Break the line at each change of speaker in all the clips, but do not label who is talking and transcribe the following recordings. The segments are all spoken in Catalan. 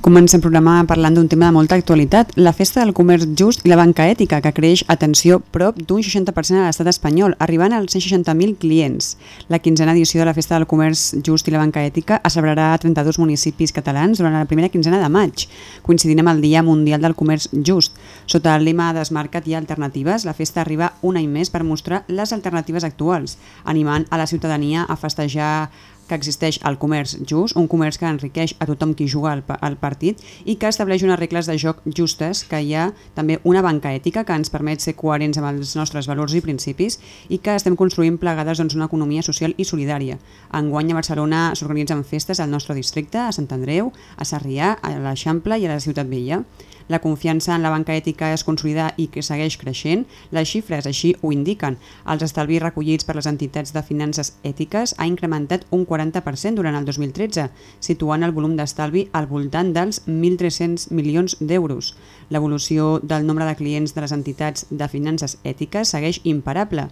Comencem programa parlant d'un tema de molta actualitat, la Festa del Comerç Just i la Banca Ètica, que creix, atenció, prop d'un 60% a l'estat espanyol, arribant als 160.000 clients. La quinzena edició de la Festa del Comerç Just i la Banca Ètica es celebrarà a 32 municipis catalans durant la primera quinzena de maig, coincidint amb el Dia Mundial del Comerç Just. Sota el lema Desmarca't i alternatives, la festa arriba un any més per mostrar les alternatives actuals, animant a la ciutadania a festejar que existeix el comerç just, un comerç que enriqueix a tothom qui juga al, al partit i que estableix unes regles de joc justes, que hi ha també una banca ètica que ens permet ser coherents amb els nostres valors i principis i que estem construint plegades doncs, una economia social i solidària. Enguany a Barcelona s'organitzen festes al nostre districte, a Sant Andreu, a Sarrià, a l'Eixample i a la Ciutat Vella. La confiança en la banca ètica es consolida i que segueix creixent. Les xifres així ho indiquen. Els estalvis recollits per les entitats de finances ètiques ha incrementat un 40% durant el 2013, situant el volum d'estalvi al voltant dels 1.300 milions d'euros. L'evolució del nombre de clients de les entitats de finances ètiques segueix imparable.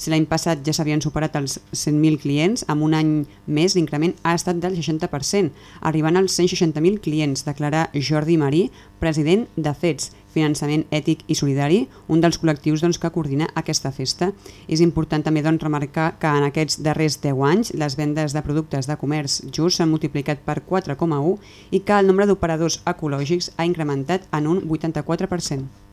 Si l'any passat ja s'havien superat els 100.000 clients, amb un any més l'increment ha estat del 60%, arribant als 160.000 clients, declara Jordi Marí, president de FEDS, Finançament Ètic i Solidari, un dels col·lectius doncs, que coordina aquesta festa. És important també doncs, remarcar que en aquests darrers 10 anys les vendes de productes de comerç just s'han multiplicat per 4,1 i que el nombre d'operadors ecològics ha incrementat en un 84%.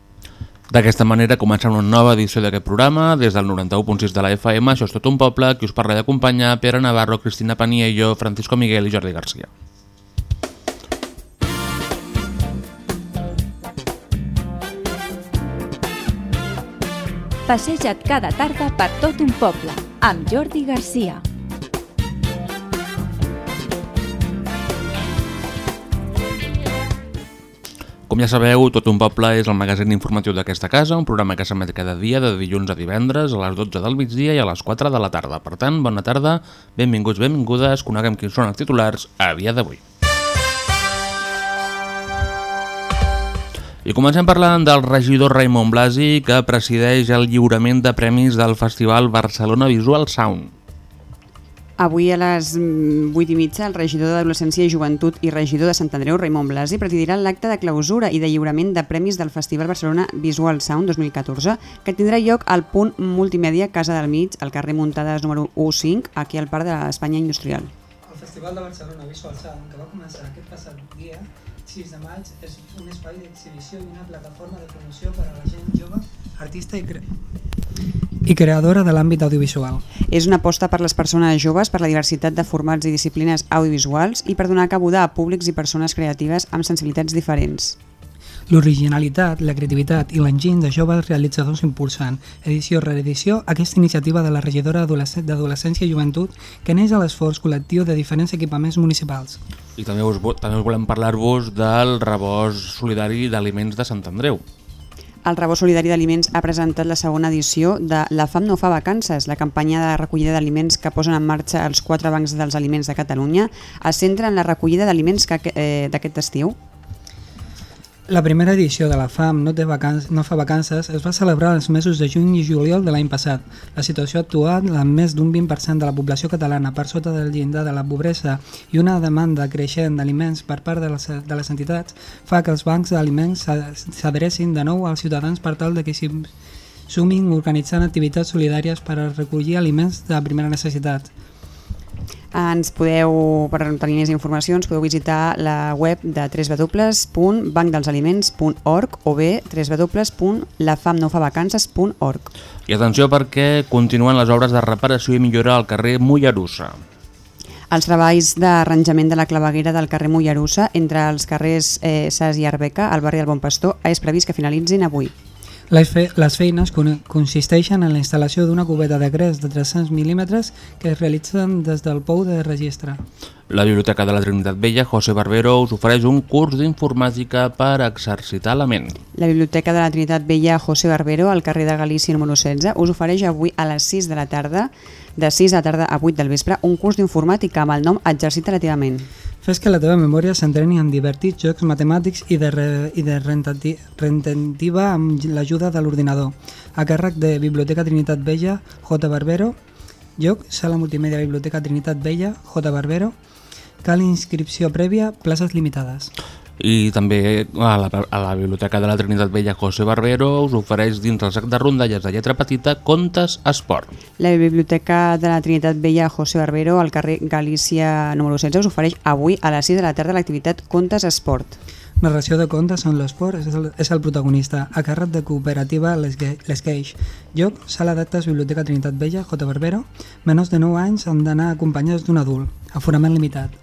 D'aquesta manera comença una nova edició d'aquest programa, des del 91.6 de la FM, això és tot un poble, qui us parla d'acompanyar, Pere Navarro, Cristina Paniello, Francisco Miguel i Jordi Garcia.
Passeja't cada tarda per tot un poble, amb Jordi Garcia.
Com ja sabeu, Tot un poble és el magazín informatiu d'aquesta casa, un programa que s'emet cada dia de dilluns a divendres a les 12 del migdia i a les 4 de la tarda. Per tant, bona tarda, benvinguts, benvingudes, coneguem quins són els titulars a dia d'avui. I comencem parlant del regidor Raimon Blasi, que presideix el lliurament de premis del Festival Barcelona Visual Sound.
Avui a les 8 i mitja el regidor d'Adolescència i Joventut i regidor de Sant Andreu, Raimon Blasi, presidirà l'acte de clausura i de lliurament de premis del Festival Barcelona Visual Sound 2014, que tindrà lloc al punt multimèdia Casa del Mig, al carrer Muntades número 15, aquí al Parc de l'Espanya Industrial.
El Festival de Barcelona Visual Sound, que va començar aquest passat dia, 6 de maig, és un espai d'exhibició i una plataforma de promoció per a la gent jove, artista i, cre i creadora de l'àmbit audiovisual.
És una aposta per les persones joves, per la diversitat de formats i disciplines audiovisuals i per donar cabuda a públics i persones creatives amb sensibilitats diferents.
L'originalitat, la creativitat i l'enginy de joves realitzadors impulsant, edició rere edició, aquesta iniciativa de la regidora d'Adolescència i Joventut que neix a l'esforç col·lectiu de diferents equipaments municipals.
I també us, també us volem parlar-vos del rebost solidari d'aliments de Sant Andreu.
El Rebó Solidari d'Aliments ha presentat la segona edició de La fam no fa vacances, la campanya de recollida d'aliments que posen en marxa els quatre bancs dels aliments de Catalunya, es centra en la recollida d'aliments eh, d'aquest estiu.
La primera edició de la FAM no, té vacances, no fa vacances es va celebrar els mesos de juny i juliol de l'any passat. La situació actual, amb més d'un 20% de la població catalana per sota del llindar de la pobresa i una demanda creixent d'aliments per part de les, de les entitats, fa que els bancs d'aliments s'adrecin de nou als ciutadans per tal de que s'hi sumin organitzant activitats solidàries per a recollir aliments de primera necessitat.
Ens podeu, per tenir més informació, ens podeu visitar la web de www.bancdelsaliments.org o bé www.lafamnofavacances.org.
I atenció perquè continuen les obres de reparació i millora al carrer Mollerussa.
Els treballs d'arranjament de la claveguera del carrer Mollerussa entre els carrers eh, Sas i Arbeca, al barri del Bon Pastor, és previst que finalitzin avui.
Les, fe les feines con consisteixen en la instal·lació d'una cubeta de gres de 300 mil·límetres que es realitzen des del pou de registre.
La Biblioteca de la Trinitat Vella, José Barbero, us ofereix un curs d'informàtica per exercitar la ment.
La Biblioteca de la Trinitat Vella José Barbero, al carrer de Galícia número 16, us ofereix avui a les 6 de la tarda, de 6 de la tarda a 8 del vespre, un curs d'informàtica amb el nom Exercita la teva ment.
Fes que la teva memòria s'entreni en divertits jocs matemàtics i de, re i de retentiva amb l'ajuda de l'ordinador. A càrrec de Biblioteca Trinitat Vella, J. Barbero, lloc, sala multimèdia Biblioteca Trinitat Vella, J. Barbero, cal inscripció prèvia, places limitades.
I també a la, a la Biblioteca de la Trinitat Vella José Barbero us ofereix dins el sac de rondalles de lletra petita Contes Esport.
La Biblioteca de la Trinitat Vella José Barbero, al carrer Galícia número 16, us ofereix avui a les 6 de la tarda l'activitat Contes Esport.
Narració de contes on l'esport és, el, és el protagonista, a càrrec de cooperativa L'Esqueix. Lloc, sala d'actes Biblioteca Trinitat Vella, J. Barbero. Menors de 9 anys han d'anar acompanyats d'un adult. Aforament limitat.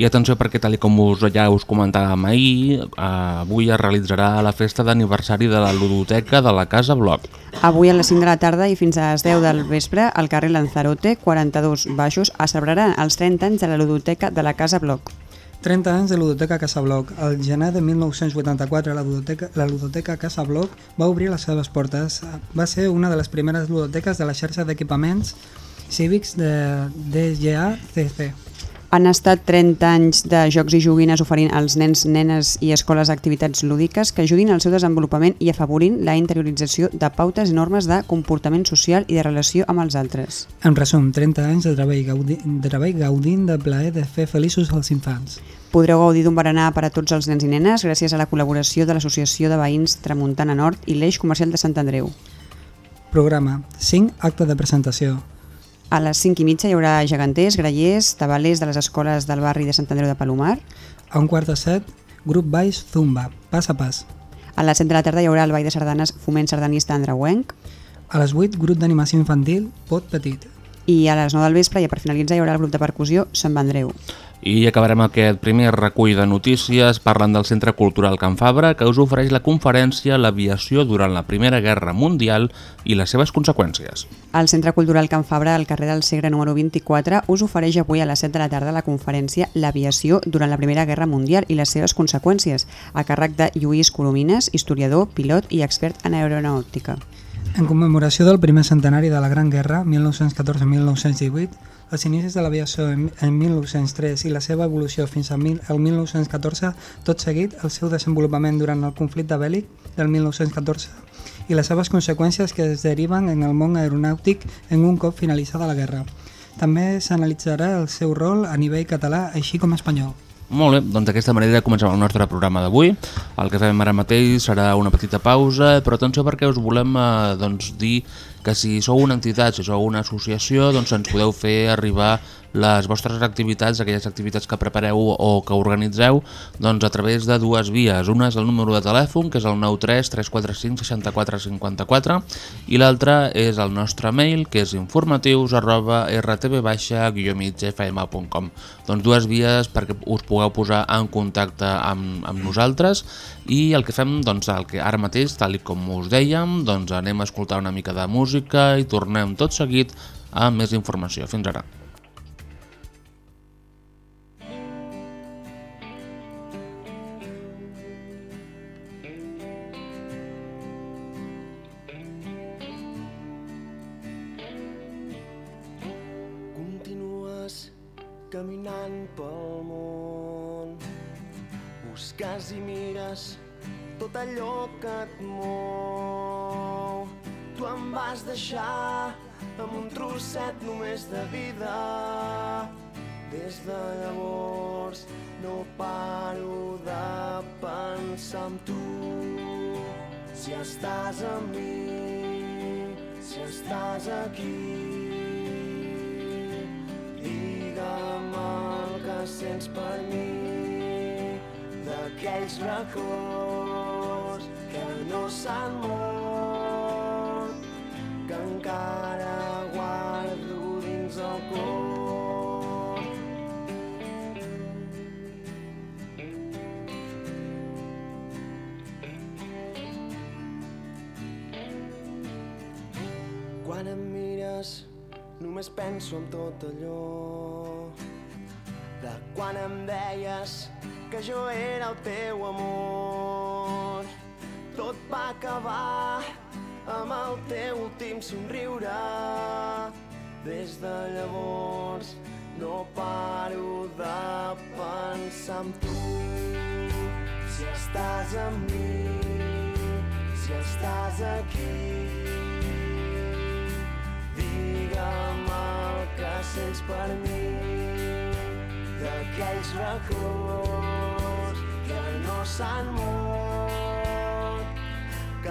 I atenció perquè tal i com us, ja us comentàvem ahir, eh, avui es realitzarà la festa d'aniversari de la ludoteca de la Casa Bloc.
Avui a les 5 de la tarda i fins a les 10 del vespre, al carrer Lanzarote, 42 baixos, es celebraran els 30 anys de la ludoteca de la Casa Bloc.
30 anys de Ludoteca Casa Bloc. Al gener de 1984, la Ludoteca, la Ludoteca Casa Bloc va obrir les seves portes. Va ser una de les primeres ludoteques de la xarxa d'equipaments cívics de DGA-CC.
Han estat 30 anys de jocs i joguines oferint als nens, nenes i escoles activitats lúdiques que ajudin al seu desenvolupament i afavorint la interiorització de pautes i normes de comportament social i de relació amb els altres.
En resum, 30 anys de treball, gaudi, de treball gaudint de plaer de fer feliços els infants.
Podreu gaudir d'un berenar per a tots els nens i nenes gràcies a la col·laboració de l'Associació de Veïns Tramuntana Nord i l'Eix Comercial de Sant Andreu.
Programa 5. Acte de presentació.
A les 5 i mitja hi haurà geganters, grallers, tabalers de les escoles del barri de Sant Andreu de Palomar.
A un quart de set, grup baix Zumba, pas a pas.
A les 7 de la tarda hi haurà el ball de sardanes Foment Sardanista Andreuenc.
A les 8, grup d'animació infantil Pot Petit.
I a les 9 del vespre i per finalitzar hi haurà el grup de percussió Sant Andreu.
I acabarem aquest primer recull de notícies parlant del Centre Cultural Can Fabra que us ofereix la conferència L'aviació durant la Primera Guerra Mundial i les seves conseqüències.
El Centre Cultural Can Fabra, al carrer del Segre número 24, us ofereix avui a les 7 de la tarda la conferència L'aviació durant la Primera Guerra Mundial i les seves conseqüències, a càrrec de Lluís Colomines, historiador, pilot i expert en aeronàutica.
En commemoració del primer centenari de la Gran Guerra, 1914-1918, els inicis de l'aviació en en 1903 i la seva evolució fins al 1914, tot seguit el seu desenvolupament durant el conflicte bèl·lic del 1914 i les seves conseqüències que es deriven en el món aeronàutic en un cop finalitzada la guerra. També s'analitzarà el seu rol a nivell català així com espanyol.
Molt bé, doncs d'aquesta manera comencem el nostre programa d'avui. El que fem ara mateix serà una petita pausa, però atenció perquè us volem eh, doncs, dir que si sou una entitat, si sou una associació, doncs ens podeu fer arribar les vostres activitats, aquelles activitats que prepareu o que organitzeu, doncs a través de dues vies. Una és el número de telèfon, que és el 93 345 64 54, i l'altra és el nostre mail, que és informatius arroba rtb-migfm.com. Doncs dues vies perquè us pugueu posar en contacte amb, amb nosaltres i el que fem, doncs el que ara mateix, tal com us dèiem, doncs anem a escoltar una mica de música i tornem tot seguit amb més informació. Fins ara.
Jo era el teu amor. Tot va acabar amb el teu últim somriure. Des de llavors no paro de pensar en tu. Si estàs amb mi, si estàs aquí, digue'm el que sents per mi d'aquells records que no s'han mort, que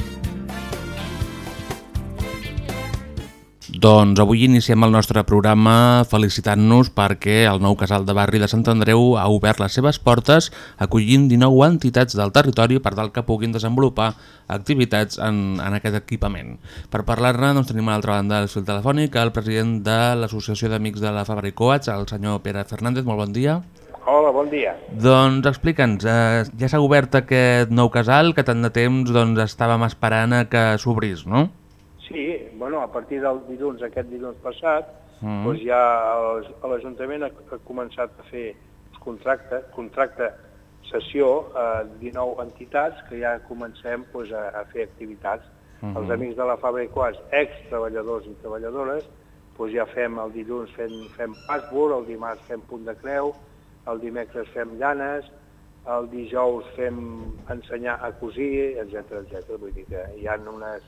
Doncs avui iniciem el nostre programa felicitant-nos perquè el nou casal de barri de Sant Andreu ha obert les seves portes acollint 19 entitats del territori per tal que puguin desenvolupar activitats en, en aquest equipament. Per parlar-ne doncs, tenim a l'altra banda del fil telefònic el president de l'Associació d'Amics de la Fabra i Coats, el senyor Pere Fernández. Molt bon dia.
Hola, bon dia.
Doncs explica'ns, eh, ja s'ha obert aquest nou casal que tant de temps doncs, estàvem esperant a que s'obrís, no?
Sí, bueno, a partir del dilluns, aquest dilluns passat,
Mm.
doncs ja l'Ajuntament ha, ha començat a fer contracte, contracte sessió a 19 entitats que ja comencem doncs, a, a fer activitats.
Mhm.
Els amics de la Fabra i ex-treballadors i treballadores, doncs ja fem el dilluns fem, fem password, el dimarts fem punt de creu, el dimecres fem llanes, el dijous fem ensenyar a cosir, etc etc. Vull dir que hi ha unes,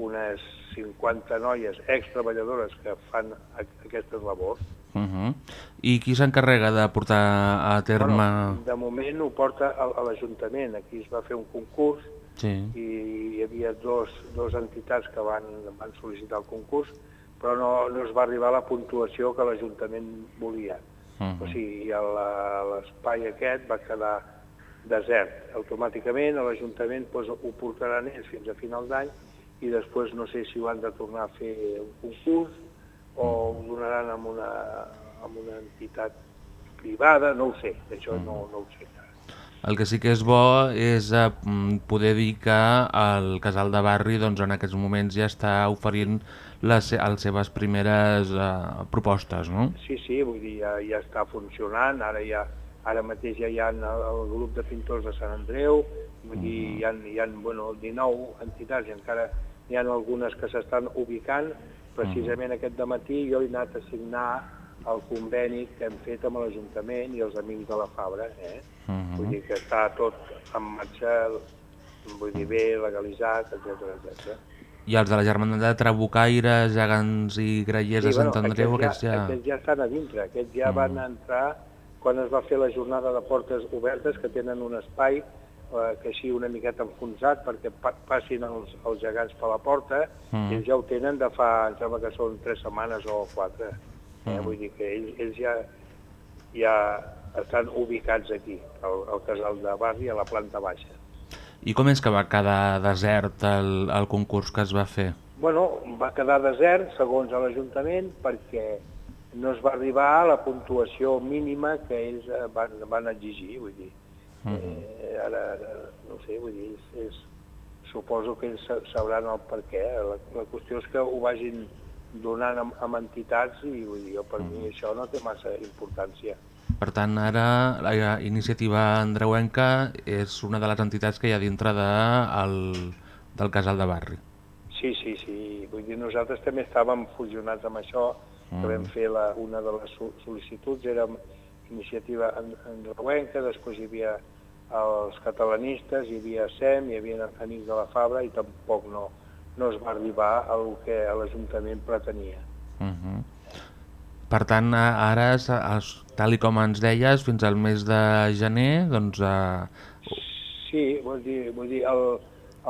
unes 50 noies ex-treballadores que fan aquestes labors.
Uh -huh. I qui s'encarrega de portar a terme...
Bueno, de moment ho porta a, a l'Ajuntament. Aquí es va fer un concurs
Sí.
i hi havia dos, dos entitats que van, van sol·licitar el concurs, però no, no es va arribar a la puntuació que l'Ajuntament volia.
Mhm.
O sigui, l'espai aquest va quedar desert. Automàticament l'Ajuntament doncs, ho portaran ells fins a final d'any i després no sé si ho han de tornar a fer un concurs o ho donaran amb una, amb una entitat privada, no ho sé, això no, no ho sé.
El que sí que és bo és eh, mm, poder dir que el casal de barri doncs, en aquests moments ja està oferint les, les seves primeres eh, propostes, no?
Sí, sí, vull dir, ja, ja està funcionant, ara ja ara mateix ja hi ha el, el grup de pintors de Sant Andreu, vull dir, hi ha, hi ha bueno, 19 entitats i encara hi ha algunes que s'estan ubicant. Precisament aquest matí jo he anat a signar el conveni que hem fet amb l'Ajuntament i els amics de la Fabra. Eh?
Mhm.
Vull dir que està tot en marxa, vull dir, bé, legalitzat, etc etc.
I els de la germandat de Trabucaires, Gegants i Grallers de Sant Andreu, aquests ja...
Aquests ja estan a dintre, aquests ja van entrar quan es va fer la jornada de portes obertes, que tenen un espai eh, que així una miqueta enfonsat perquè pa passin els, els gegants per la porta,
Mm.
ells ja ho tenen de fa, em sembla que són tres setmanes o quatre. Eh?
Mm.
Vull dir que ells, ells ja, ja estan ubicats aquí, al, al casal de barri, a la planta baixa.
I com és que va quedar desert el, el concurs que es va fer?
Bueno, va quedar desert, segons l'Ajuntament, perquè no es va arribar a la puntuació mínima que ells eh, van, van exigir, vull dir. Eh, ara, ara, no sé, vull dir, és, és, suposo que ells sa- sabran el per què. La, la qüestió és que ho vagin donant amb, amb entitats i vull dir, jo, per mi això no té massa importància.
Per tant, ara la iniciativa andreuenca és una de les entitats que hi ha dintre de, el, del casal de barri.
Sí, sí, sí. Vull dir, nosaltres també estàvem fusionats amb això, que vam fer la, una de les sol- sol·licituds, era iniciativa en- andreuenca, després hi havia els catalanistes, hi havia SEM, hi havia Amics de la Fabra i tampoc no, no es va arribar a el que l'Ajuntament pretenia.
Uh -huh. Per tant, ara, tal i com ens deies, fins al mes de gener, doncs... Eh,
Sí, vull dir, vull dir el,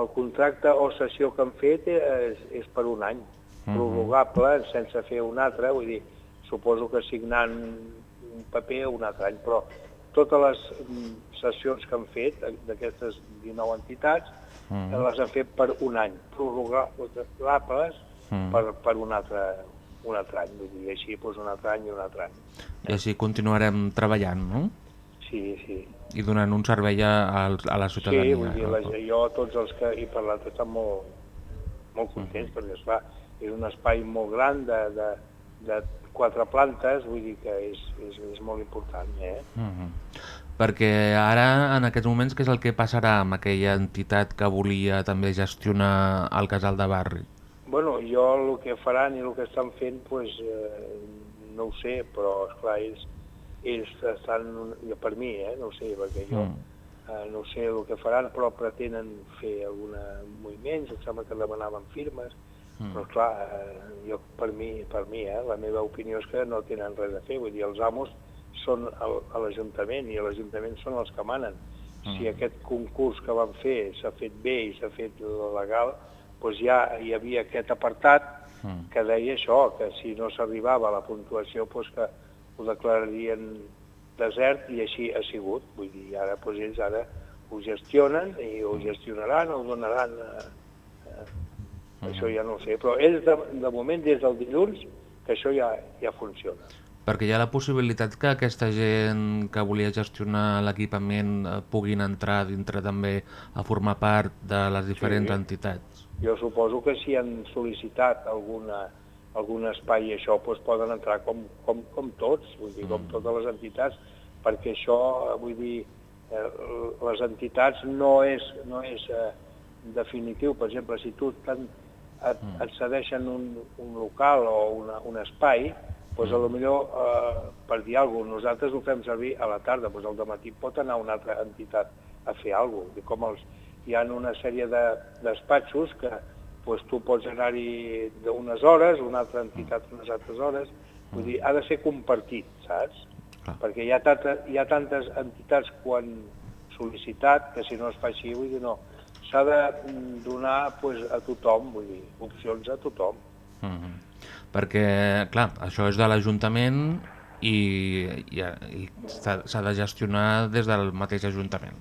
el contracte o sessió que han fet és, és per un any,
Mhm.
prorrogable sense fer un altre, vull dir, suposo que signant un paper un altre any, però totes les mm, sessions que han fet d'aquestes 19 entitats eh, les han fet per un any, prorrogables
Mhm.
per, per un, altre, un altre any, vull dir, així doncs un altre any i un altre any.
I així continuarem treballant, no?
Sí, sí.
I donant un servei a, a, la
Sí,
ciutadania.
vull dir, la, jo, tots els que he parlat estan molt, molt contents, perquè esclar, és un espai molt gran de, de, de quatre plantes, vull dir que és, és, és molt important, eh?
Mhm. Perquè ara, en aquests moments, què és el que passarà amb aquella entitat que volia també gestionar el casal de barri?
Bueno, jo el que faran i el que estan fent, pues, eh, no ho sé, però, esclar, ells, ells estan, jo per mi, eh, no ho sé, perquè jo
Mm.
eh, no sé el que faran, però pretenen fer alguna moviments, em sembla que demanaven firmes,
Mm.
però clar, eh, jo per mi, per mi eh, la meva opinió és que no tenen res a fer, vull dir, els amos són el- a l'Ajuntament i a l'Ajuntament són els que manen. Si aquest concurs que van fer s'ha fet bé i s'ha fet legal, doncs ja hi havia aquest apartat
Mm.
que deia això, que si no s'arribava a la puntuació doncs que ho declararien desert i així ha sigut. Vull dir, ara doncs ells ara ho gestionen i ho gestionaran, ho donaran... Eh, eh, Això ja no ho sé, però ells de, de moment des del dilluns que això ja, ja funciona.
Perquè hi ha la possibilitat que aquesta gent que volia gestionar l'equipament eh, puguin entrar dintre també a formar part de les diferents
Sí.
entitats.
Jo suposo que si han sol·licitat alguna, algun espai i això, doncs poden entrar com, com, com tots, vull dir, com totes les entitats, perquè això, eh, vull dir, eh, les entitats no és, no és eh, definitiu. Per exemple, si tu t'en- et, et cedeixen un, un local o una, un espai, doncs a lo millor, eh, per dir alguna cosa, nosaltres ho fem servir a la tarda, doncs al matí pot anar una altra entitat a fer alguna cosa. Com els, hi ha una sèrie de despatxos que doncs, tu pots anar-hi d'unes hores, una altra entitat unes altres hores, vull dir, ha de ser compartit, saps?
Clar.
Perquè hi ha, tanta, hi ha tantes entitats han sol·licitat que si no es fa així, vull dir, no. S'ha de mm, donar pues, a tothom, vull dir, opcions a tothom.
Mhm. Perquè, clar, això és de l'Ajuntament i, i, i s'ha de gestionar des del mateix Ajuntament.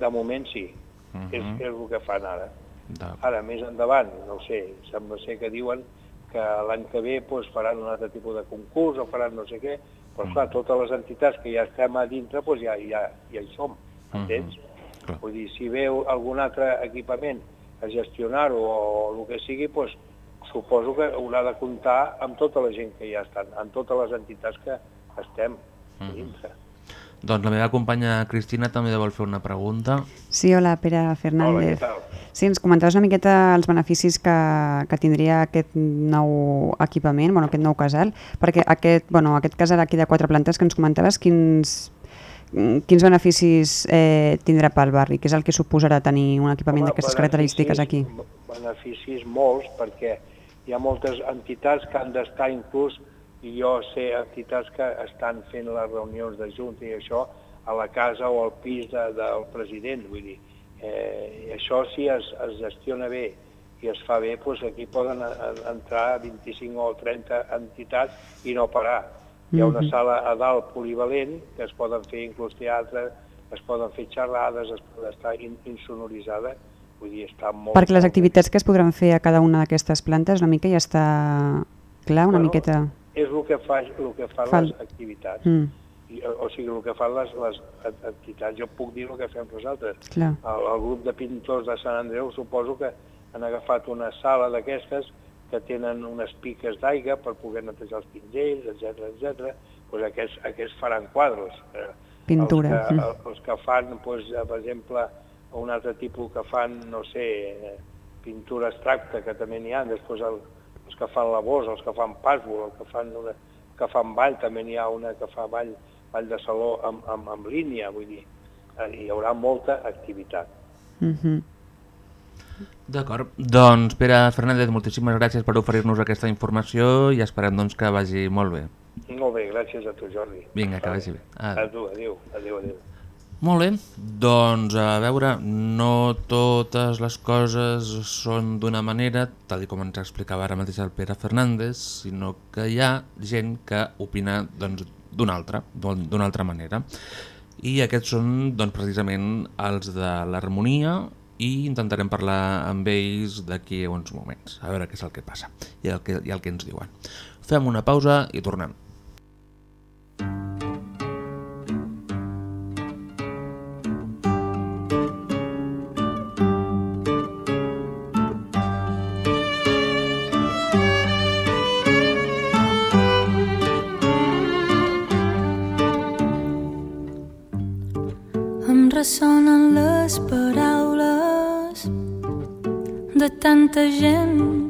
De moment sí,
Mhm.
és, és el que fan ara.
De...
Ara, més endavant, no sé, sembla ser que diuen que l'any que ve doncs, faran un altre tipus de concurs o faran no sé què, però clar, totes les entitats que ja estem a dintre doncs, ja, ja, ja hi som, entens?
Clar.
Vull dir, si veu algun altre equipament a gestionar-ho o el que sigui, doncs, suposo que haurà de comptar amb tota la gent que ja estan, amb totes les entitats que estem a dintre.
Doncs la meva companya Cristina també vol fer una pregunta.
Sí, hola, Pere
Hola,
Fernández.
tal?
Sí, ens comentaves una miqueta els beneficis que, que tindria aquest nou equipament, bueno, aquest nou casal, perquè aquest, bueno, aquest casal aquí de quatre plantes que ens comentaves, quins, quins beneficis eh, tindrà pel barri? Què és el que suposarà tenir un equipament d'aquestes característiques aquí?
Beneficis molts, perquè hi ha moltes entitats que han d'estar inclús, i jo sé entitats que estan fent les reunions de junta i això a la casa o al pis de, del president, vull dir, eh, això si es, es gestiona bé i es fa bé, doncs aquí poden entrar 25 o 30 entitats i no parar. Hi ha una sala a dalt polivalent que es poden fer inclús teatre, es poden fer xerrades, es pot estar in, insonoritzada, vull dir, està molt...
Perquè les activitats que es podran fer a cada una d'aquestes plantes una mica ja està clar, una
Bueno,
miqueta...
És el que, fa, el que fan
Fan.
les activitats.
Mm,
I, o, o sigui, el que fan les, les entitats. Jo puc dir el que fem nosaltres.
clar.
El, el grup de pintors de Sant Andreu suposo que han agafat una sala d'aquestes que tenen unes piques d'aigua per poder netejar els pinzells, etc etc. Pues aquests, aquests faran quadres. Eh,
Pintura.
Els que,
Mm.
els que fan, pues, eh, per exemple, un altre tipus que fan, no sé, eh, pintura abstracta, que també n'hi ha, després el, els que fan labors, els que fan password, els que fan, una, que fan ball, també n'hi ha una que fa ball, ball de saló amb, amb, amb línia, vull dir. eh, hi haurà molta activitat.
Mm -hmm.
D'acord. Doncs, Pere Fernández, moltíssimes gràcies per oferir-nos aquesta informació i esperem doncs, que vagi molt bé.
Molt bé, gràcies a tu, Jordi.
Vinga, que vagi bé.
A, a tu, adéu, adéu, adéu.
Molt bé, doncs a veure, no totes les coses són d'una manera, tal com ens explicava ara mateix el Pere Fernández, sinó que hi ha gent que opina doncs, d'una altra, d'una altra manera. I aquests són doncs, precisament els de l'harmonia i intentarem parlar amb ells d'aquí a uns moments, a veure què és el que passa i el que, i el que ens diuen. Fem una pausa i tornem.
Tanta gent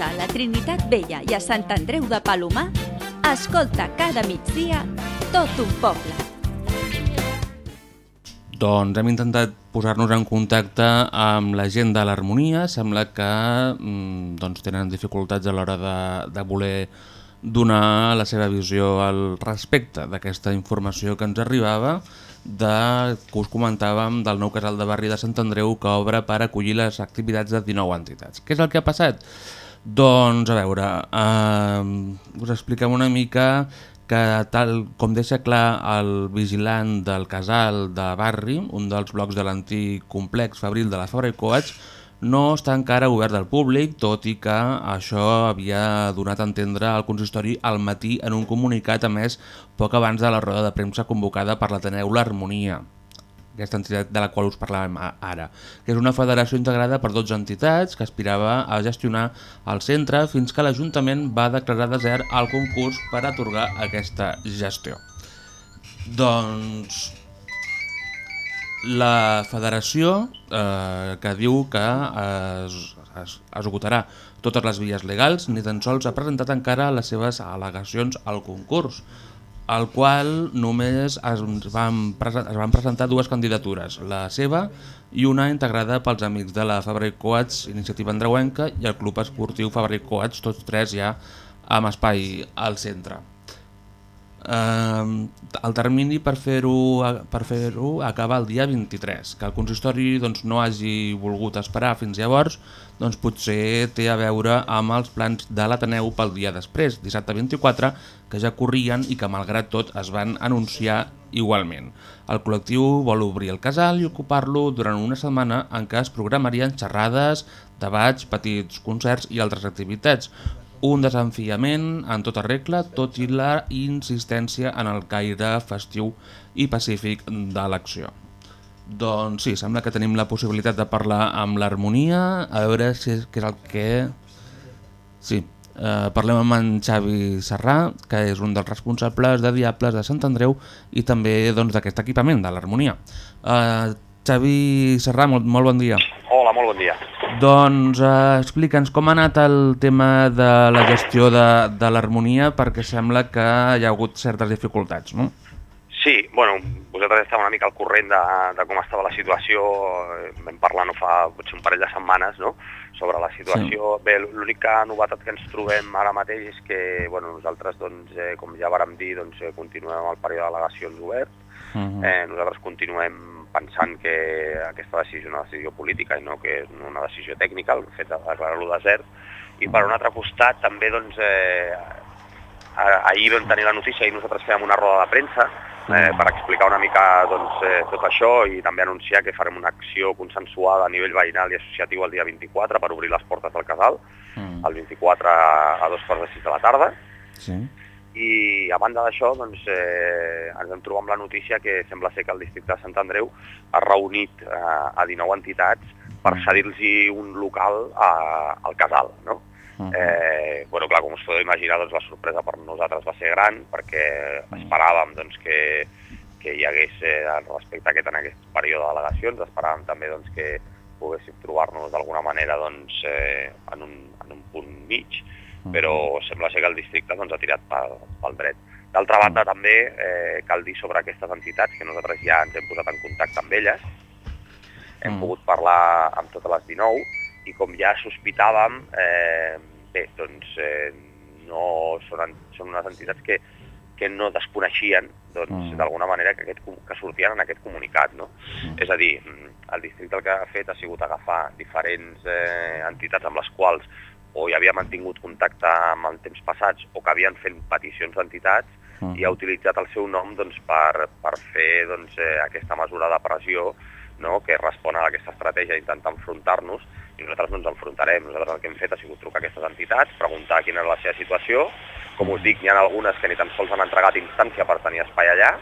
què passa a la Trinitat Vella i a Sant Andreu de Palomar, escolta cada migdia tot un poble.
Doncs hem intentat posar-nos en contacte amb la gent de l'Harmonia. Sembla que mm, doncs tenen dificultats a l'hora de, de voler donar la seva visió al respecte d'aquesta informació que ens arribava de, que us comentàvem del nou casal de barri de Sant Andreu que obre per acollir les activitats de 19 entitats. Què és el que ha passat? Doncs, a veure, eh, us expliquem una mica que tal com deixa clar el vigilant del casal de Barri, un dels blocs de l'antic complex Fabril de la Fabra i Coats, no està encara obert al públic, tot i que això havia donat a entendre al consistori al matí en un comunicat emès poc abans de la roda de premsa convocada per l'Ateneu L'Harmonia, aquesta entitat de la qual us parlàvem ara, que és una federació integrada per 12 entitats que aspirava a gestionar el centre fins que l'Ajuntament va declarar desert al concurs per atorgar aquesta gestió. Doncs la federació eh, que diu que es, es, esgotarà totes les vies legals ni tan sols ha presentat encara les seves al·legacions al concurs al qual només es van, es van presentar dues candidatures, la seva i una integrada pels amics de la Fabra i Coats Iniciativa Andreuenca i el Club Esportiu Fabra i Coats, tots tres ja amb espai al centre. Uh, el termini per fer-ho per fer acaba el dia 23. Que el consistori doncs, no hagi volgut esperar fins llavors doncs, potser té a veure amb els plans de l'Ateneu pel dia després, dissabte 24, que ja corrien i que malgrat tot es van anunciar igualment. El col·lectiu vol obrir el casal i ocupar-lo durant una setmana en què es programarien xerrades, debats, petits concerts i altres activitats, un desenfiament en tota regla, tot i la insistència en el caire festiu i pacífic de l'acció. Doncs sí, sembla que tenim la possibilitat de parlar amb l'harmonia, a veure si és, què és el que... Sí, eh, parlem amb en Xavi Serrà, que és un dels responsables de Diables de Sant Andreu i també doncs, d'aquest doncs, equipament, de l'harmonia. Eh, Xavi Serrà, molt, molt bon dia.
Hola, molt bon dia.
Doncs eh, explica'ns com ha anat el tema de la gestió de, de l'harmonia perquè sembla que hi ha hagut certes dificultats, no?
Sí, bueno, vosaltres esteu una mica al corrent de, de com estava la situació, eh, vam parlar no fa potser un parell de setmanes, no?, sobre la situació. Sí. Bé, l'única novetat que ens trobem ara mateix és que, bueno, nosaltres, doncs, eh, com ja vàrem dir, doncs, eh, continuem el període d'al·legacions obert, uh -huh. eh, nosaltres continuem pensant que aquesta decisió és una decisió política i no que és una decisió tècnica, el fet de declarar-lo desert. I per un altre costat també doncs, eh, ahir vam tenir la notícia i nosaltres fèiem una roda de premsa eh, per explicar una mica doncs, eh, tot això i també anunciar que farem una acció consensuada a nivell veïnal i associatiu el dia 24 per obrir les portes del casal, mm. el 24 a dos quarts de sis de la tarda.
Sí
i a banda d'això doncs, eh, ens vam trobar amb la notícia que sembla ser que el districte de Sant Andreu ha reunit eh, a 19 entitats per mm. cedir-los un local a, al casal. No? Uh mm. -huh. eh, bueno, clar, com us podeu imaginar, doncs, la sorpresa per nosaltres va ser gran perquè mm. esperàvem doncs, que, que hi hagués eh, respecte aquest en aquest període d'al·legacions, esperàvem també doncs, que poguéssim trobar-nos d'alguna manera doncs, eh, en, un, en un punt mig, però sembla ser que el districte doncs, ha tirat pel, pel dret. D'altra banda, també eh, cal dir sobre aquestes entitats que nosaltres ja ens hem posat en contacte amb elles, hem mm. pogut parlar amb totes les 19 i com ja sospitàvem, eh, bé, doncs eh, no són, són unes entitats que, que no desconeixien doncs, mm. d'alguna manera que, aquest, que sortien en aquest comunicat. No? Mm. És a dir, el districte el que ha fet ha sigut agafar diferents eh, entitats amb les quals o ja havia mantingut contacte amb el temps passats o que havien fet peticions d'entitats -huh. i ha utilitzat el seu nom doncs, per, per fer doncs, eh, aquesta mesura de pressió no? que respon a aquesta estratègia d'intentar enfrontar-nos i nosaltres no ens enfrontarem. Nosaltres el que hem fet ha sigut trucar a aquestes entitats, preguntar quina és la seva situació. Com us dic, hi ha algunes que ni tan sols han entregat instància per tenir espai allà,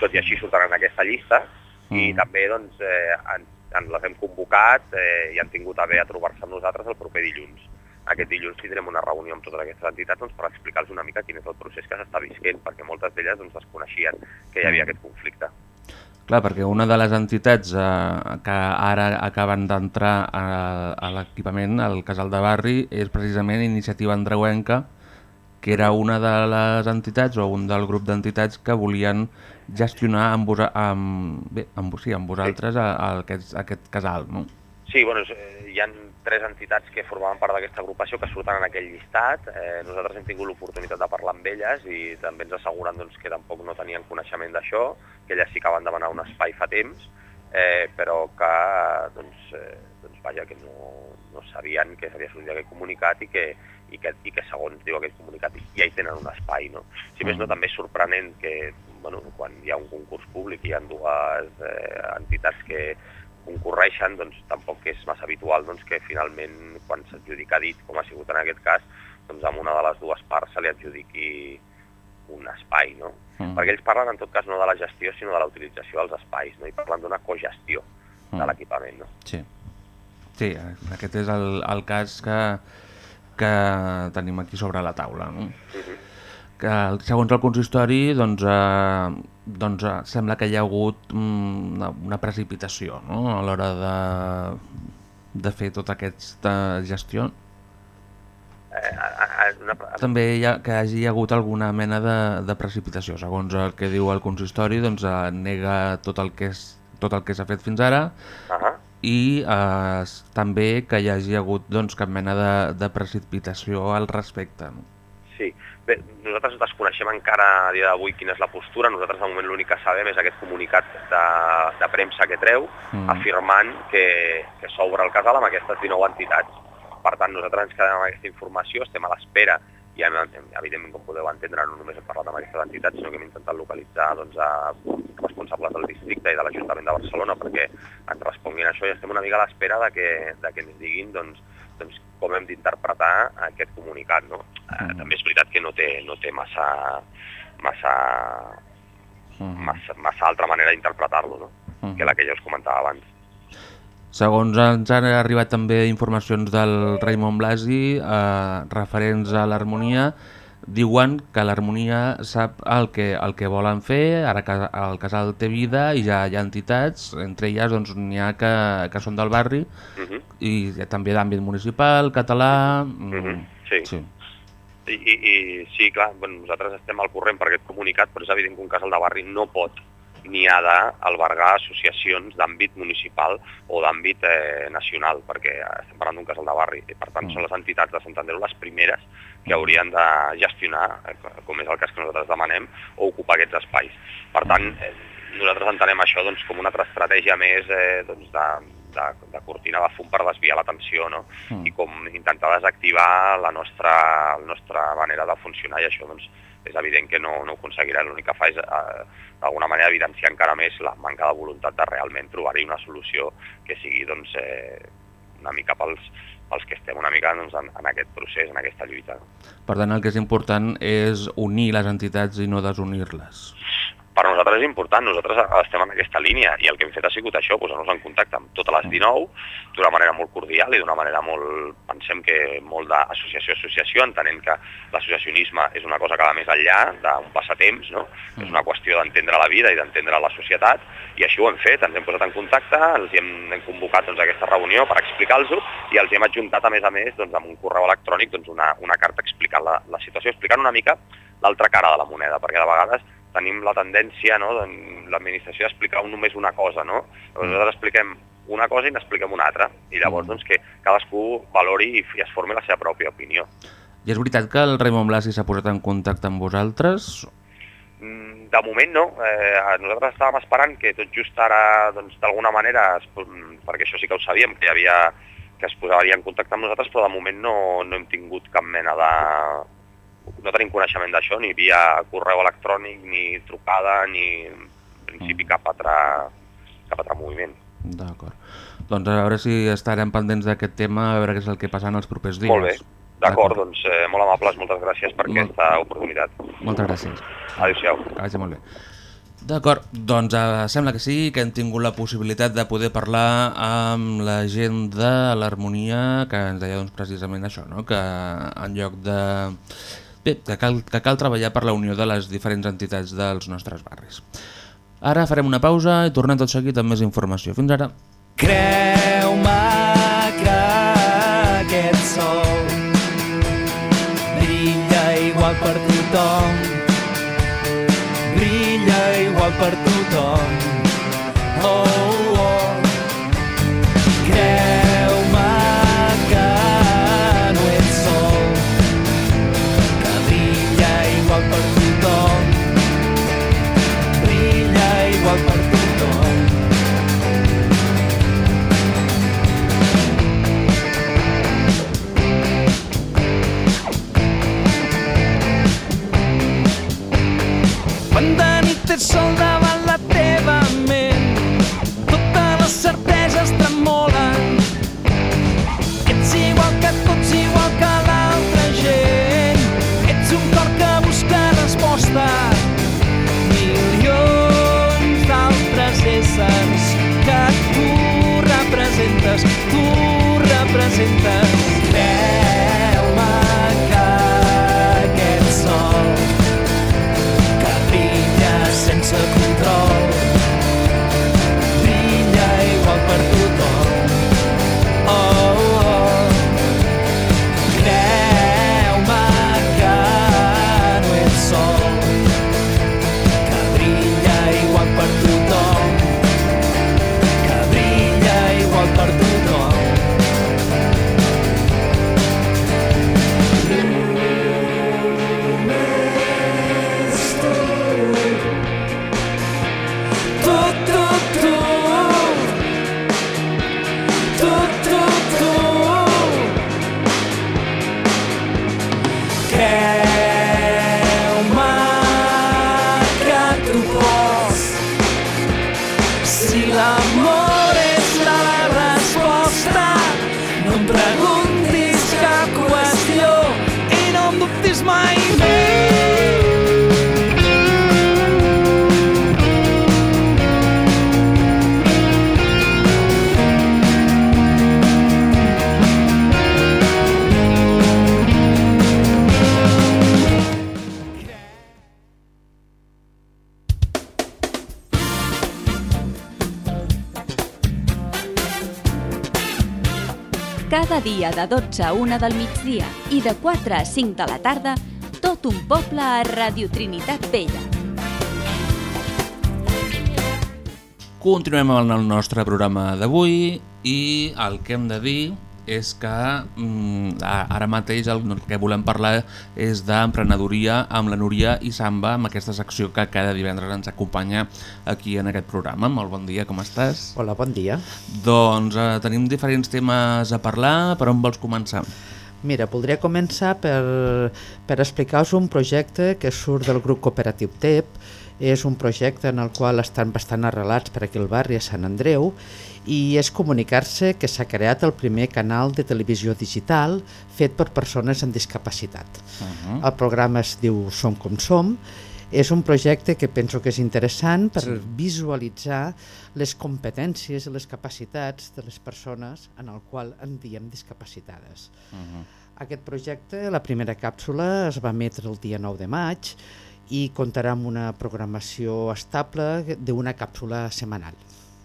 tot i així surten en aquesta llista, i també doncs, eh, ens, ens les hem convocat eh, i han tingut a bé a trobar-se amb nosaltres el proper dilluns aquest dilluns tindrem una reunió amb totes aquestes entitats doncs, per explicar-los una mica quin és el procés que s'està visquent, perquè moltes d'elles doncs, desconeixien que hi havia aquest conflicte.
Clar, perquè una de les entitats eh, que ara acaben d'entrar a, a l'equipament, al casal de barri, és precisament Iniciativa Andreuenca, que era una de les entitats o un del grup d'entitats que volien gestionar amb, vos, amb, bé, amb, sí, amb vosaltres a, a aquest, a aquest casal, no?
Sí, bueno, eh, hi ha tres entitats que formaven part d'aquesta agrupació que surten en aquell llistat. Eh, nosaltres hem tingut l'oportunitat de parlar amb elles i també ens asseguren doncs, que tampoc no tenien coneixement d'això, que elles sí que van demanar un espai fa temps, eh, però que doncs, eh, doncs vaja, que no, no sabien que s'havia sortit aquest comunicat i que, i, que, i que segons diu aquest comunicat ja hi tenen un espai. No? Si més no, també és sorprenent que bueno, quan hi ha un concurs públic i hi ha dues eh, entitats que concorreixen, doncs tampoc és massa habitual doncs, que finalment, quan s'adjudica dit, com ha sigut en aquest cas, doncs a una de les dues parts se li adjudiqui un espai, no? Mm. Perquè ells parlen en tot cas no de la gestió, sinó de la utilització dels espais, no? i parlen d'una cogestió mm. de l'equipament. No?
Sí. Sí, aquest és el, el cas que, que tenim aquí sobre la taula. No? Mm -hmm. Que, segons el consistori, doncs, eh, doncs eh, sembla que hi ha hagut mm, una, una precipitació no? a l'hora de, de fer tota aquesta gestió.
Eh, una...
També hi ha, que hagi hagut alguna mena de, de precipitació. Segons el que diu el consistori, doncs eh, nega tot el que és tot el que s'ha fet fins ara
uh -huh.
i eh, també que hi hagi hagut doncs, cap mena de, de precipitació al respecte. No?
Bé, nosaltres desconeixem encara a dia d'avui quina és la postura, nosaltres de moment l'únic que sabem és aquest comunicat de, de premsa que treu, mm. afirmant que, que s'obre el casal amb aquestes 19 entitats per tant, nosaltres ens quedem amb aquesta informació, estem a l'espera i evidentment, com podeu entendre, no només hem parlat amb aquestes entitats, sinó que hem intentat localitzar doncs, a responsables del districte i de l'Ajuntament de Barcelona perquè ens responguin això i estem una mica a l'espera de, que, de que ens diguin doncs, doncs, com hem d'interpretar aquest comunicat. No? Mm. també és veritat que no té, no té massa, massa, mm. massa, massa altra manera d'interpretar-lo no? mm. que la que ja us comentava abans.
Segons ens han arribat també informacions del Raymond Blasi eh, referents a l'harmonia, diuen que l'harmonia sap el que, el que volen fer, ara que el casal té vida i ja hi ha entitats, entre elles doncs, n'hi ha que, que són del barri
uh -huh.
i també d'àmbit municipal, català...
Uh -huh. sí. sí. I, i, I sí, clar, bueno, nosaltres estem al corrent per aquest comunicat, però és evident que un casal de barri no pot ni ha d'albergar associacions d'àmbit municipal o d'àmbit eh, nacional, perquè estem parlant d'un casal de barri, i per tant mm. són les entitats de Sant Andreu les primeres que haurien de gestionar, eh, com és el cas que nosaltres demanem, o ocupar aquests espais. Per tant, eh, nosaltres entenem això doncs, com una altra estratègia més eh, doncs, de, de, de cortina de fum per desviar l'atenció no? mm. i com intentar desactivar la nostra, la nostra manera de funcionar i això doncs, és evident que no, no ho aconseguirà. L'únic que fa és eh, d'alguna manera evidenciar encara més la manca de voluntat de realment trobar-hi una solució que sigui doncs, eh, una mica pels, pels que estem una mica doncs, en, en aquest procés, en aquesta lluita.
Per tant, el que és important és unir les entitats i no desunir-les
per nosaltres és important, nosaltres estem en aquesta línia i el que hem fet ha sigut això, posar-nos en contacte amb totes les 19 d'una manera molt cordial i d'una manera molt, pensem que molt d'associació a associació, entenent que l'associacionisme és una cosa que va més enllà d'un passatemps, no? Mm. és una qüestió d'entendre la vida i d'entendre la societat i així ho hem fet, ens hem posat en contacte, els hem, hem convocat doncs, aquesta reunió per explicar-los-ho i els hem adjuntat a més a més doncs, amb un correu electrònic doncs, una, una carta explicant la, la situació, explicant una mica l'altra cara de la moneda, perquè de vegades tenim la tendència, no?, l'administració d'explicar només una cosa, no? Mm. nosaltres expliquem una cosa i n'expliquem una altra, i llavors mm. doncs, que cadascú valori i, es formi la seva pròpia opinió.
I és veritat que el Raimon Blasi s'ha posat en contacte amb vosaltres?
Mm, de moment no. Eh, nosaltres estàvem esperant que tot just ara, doncs, d'alguna manera, es, perquè això sí que ho sabíem, que hi havia que es posaria en contacte amb nosaltres, però de moment no, no hem tingut cap mena de, no tenim coneixement d'això, ni via correu electrònic, ni trucada, ni en principi mm. cap altre, cap altre moviment.
D'acord. Doncs a veure si estarem pendents d'aquest tema, a veure què és el que passa en els propers dies.
Molt bé, d'acord, doncs eh, molt amables, moltes gràcies per molt... aquesta oportunitat.
Moltes gràcies.
Adéu-siau.
Gràcies, molt bé. D'acord, doncs eh, sembla que sí, que hem tingut la possibilitat de poder parlar amb la gent de l'Harmonia, que ens deia doncs, precisament això, no? que en lloc de Bé, que cal, que cal treballar per la unió de les diferents entitats dels nostres barris. Ara farem una pausa i tornem tot seguit amb més informació. Fins ara.
Creu-me
dia de 12 a 1 del migdia i de 4 a 5 de la tarda, tot un poble a Radio Trinitat Vella.
Continuem amb el nostre programa d'avui i el que hem de dir és que mm, ara mateix el que volem parlar és d'emprenedoria amb la Núria i Samba, amb aquesta secció que cada divendres ens acompanya aquí en aquest programa. Molt bon dia, com estàs?
Hola, bon dia.
Doncs eh, tenim diferents temes a parlar, per on vols començar?
Mira, voldria començar per, per explicar-vos un projecte que surt del grup cooperatiu TEP. És un projecte en el qual estan bastant arrelats per aquí al barri a Sant Andreu i és comunicar-se que s'ha creat el primer canal de televisió digital fet per persones amb discapacitat.
Uh -huh.
El programa es diu Som com som. És un projecte que penso que és interessant per
Sí.
visualitzar les competències i les capacitats de les persones en el qual en diem discapacitades.
Uh -huh.
Aquest projecte, la primera càpsula, es va emetre el dia 9 de maig i comptarà amb una programació estable d'una càpsula setmanal.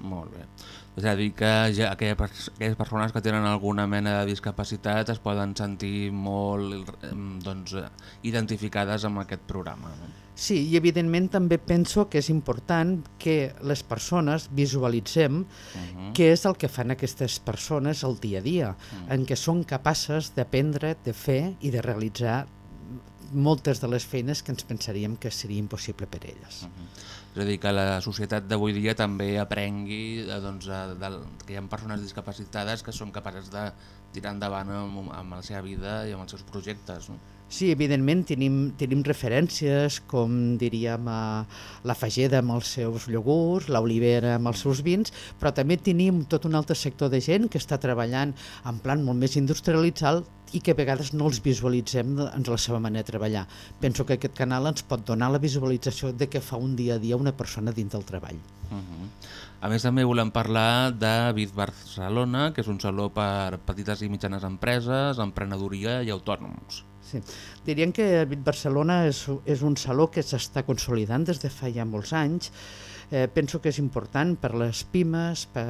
Molt bé. És a dir, que ja aquelles, aquelles persones que tenen alguna mena de discapacitat es poden sentir molt em, doncs, eh, identificades amb aquest programa. No?
Sí, i evidentment també penso que és important que les persones visualitzem uh -huh. què és el que fan aquestes persones al dia a dia, uh -huh. en què són capaces d'aprendre, de fer i de realitzar moltes de les feines que ens pensaríem que seria impossible per elles. Uh
-huh. És a dir, que la societat d'avui dia també aprengui eh, doncs, eh, del, que hi ha persones discapacitades que són capaces de tirar endavant amb, amb la seva vida i amb els seus projectes. No?
Sí, evidentment tenim, tenim referències com diríem a la Fageda amb els seus iogurts, l'Olivera amb els seus vins, però també tenim tot un altre sector de gent que està treballant en plan molt més industrialitzat i que a vegades no els visualitzem en la seva manera de treballar. Penso que aquest canal ens pot donar la visualització de què fa un dia a dia una persona dins del treball.
Uh -huh. A més, també volem parlar de Bit Barcelona, que és un saló per petites i mitjanes empreses, emprenedoria i autònoms.
Sí. Dirien que Barcelona és, és un saló que s'està consolidant des de fa ja molts anys. Eh, penso que és important per les pimes, per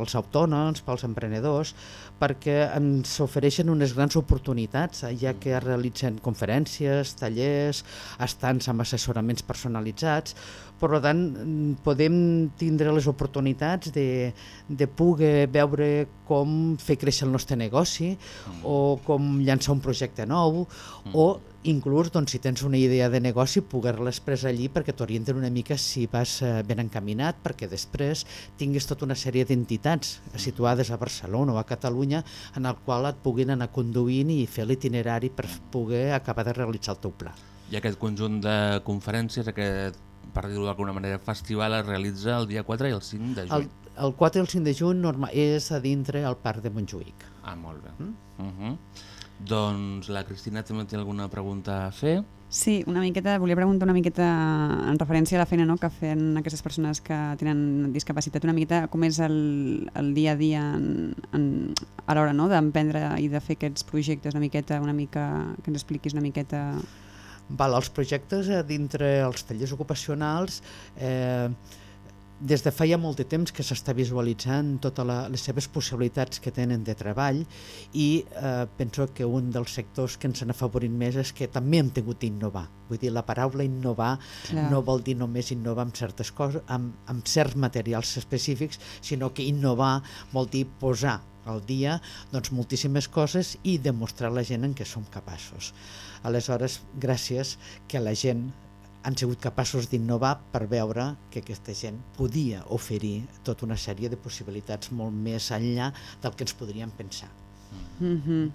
als autònoms, pels emprenedors, perquè ens ofereixen unes grans oportunitats, eh, ja que realitzen conferències, tallers, estants amb assessoraments personalitzats, per tant, mm, podem tindre les oportunitats de, de poder veure com fer créixer el nostre negoci mm. o com llançar un projecte nou mm. o inclús doncs, si tens una idea de negoci poder-la expressar allí perquè t'orienten una mica si vas eh, ben encaminat perquè després tinguis tota una sèrie d'entitats situades a Barcelona o a Catalunya en el qual et puguin anar conduint i fer l'itinerari per poder acabar de realitzar el teu pla.
I aquest conjunt de conferències, aquest, per dir-ho d'alguna manera, festival es realitza el dia 4 i el 5 de juny.
El, el 4 i el 5 de juny norma, és a dintre al Parc de Montjuïc.
Ah, molt bé. Mm? Uh -huh. Doncs la Cristina també té alguna pregunta a fer?
Sí, una miqueta, volia preguntar una miqueta en referència a la feina no, que fan aquestes persones que tenen discapacitat, una miqueta com és el, el dia a dia en, en, a l'hora no, d'emprendre i de fer aquests projectes, una miqueta, una mica, que ens expliquis una miqueta...
Val, els projectes eh, dintre els tallers ocupacionals eh, des de fa ja molt de temps que s'està visualitzant totes les seves possibilitats que tenen de treball i eh, penso que un dels sectors que ens han afavorit més és que també hem tingut d'innovar. Vull dir, la paraula innovar Clar. no vol dir només innovar amb certes coses, amb, amb certs materials específics, sinó que innovar vol dir posar al dia doncs, moltíssimes coses i demostrar a la gent en què som capaços. Aleshores, gràcies que la gent han sigut capaços d'innovar per veure que aquesta gent podia oferir tota una sèrie de possibilitats molt més enllà del que ens podríem pensar.
Mm -hmm.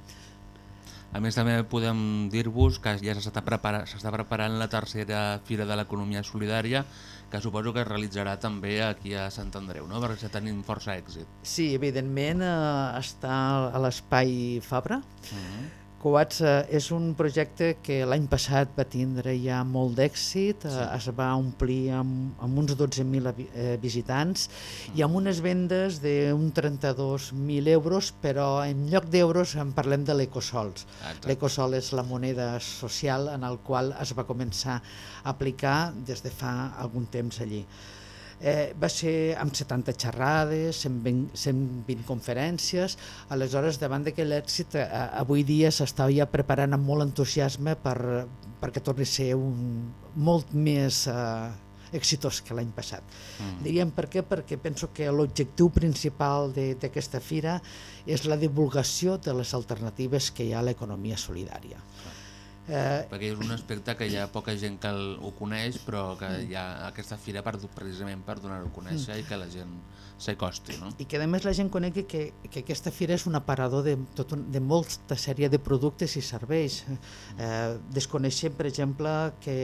A més, també podem dir-vos que ja s'està prepara preparant la tercera Fira de l'Economia Solidària, que suposo que es realitzarà també aquí a Sant Andreu, no? perquè està tenint força èxit.
Sí, evidentment eh, està a l'espai Fabra, uh mm-hmm. Coats eh, és un projecte que l'any passat va tindre ja molt d'èxit, eh, sí. es va omplir amb, amb uns 12.000 eh, visitants i amb unes vendes d'un 32.000 euros, però en lloc d'euros en parlem de l'Ecosols. L'Ecosol és la moneda social en el qual es va començar a aplicar des de fa algun temps allí. Eh, va ser amb 70 xerrades, 120, 120 conferències, aleshores davant d'aquell èxit eh, avui dia s'està ja preparant amb molt entusiasme per, perquè torni a ser un, molt més eh, exitós que l'any passat. Mm. Diríem per què? Perquè penso que l'objectiu principal d'aquesta fira és la divulgació de les alternatives que hi ha a l'economia solidària. Mm
Eh, perquè és un aspecte que hi ha poca gent que el, ho coneix però que hi ha aquesta fira per, precisament per donar-ho a conèixer mm. i que la gent s'acosti. No?
I que a més la gent conegui que, que aquesta fira és un aparador de, tot un, de molta sèrie de productes i serveis. Eh, desconeixem, per exemple, que,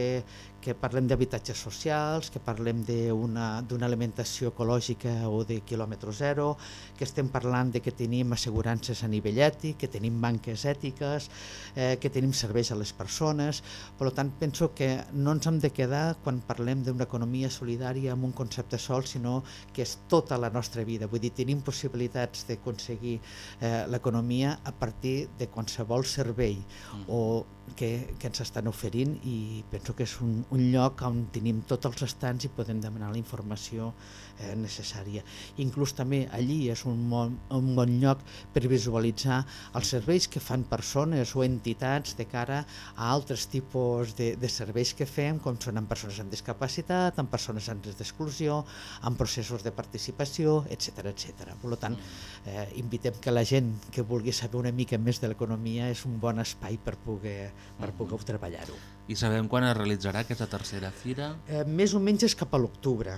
que parlem d'habitatges socials, que parlem d'una alimentació ecològica o de quilòmetre zero, que estem parlant de que tenim assegurances a nivell ètic, que tenim banques ètiques, eh, que tenim serveis a les persones. Per tant, penso que no ens hem de quedar quan parlem d'una economia solidària amb un concepte sol, sinó que és tota la nostra vida. Vull dir, tenim possibilitats d'aconseguir eh, l'economia a partir de qualsevol servei mm. o que, que ens estan oferint i penso que és un, un lloc on tenim tots els estants i podem demanar la informació eh, necessària. Inclús també allí és un bon, un bon lloc per visualitzar els serveis que fan persones o entitats de cara a altres tipus de, de serveis que fem, com són amb persones amb discapacitat, amb persones en risc d'exclusió, amb processos de participació, etc etc. Per tant, eh, invitem que la gent que vulgui saber una mica més de l'economia és un bon espai per poder, per poder treballar-ho.
I sabem quan es realitzarà aquesta tercera fira?
Eh, més o menys és cap a l'octubre.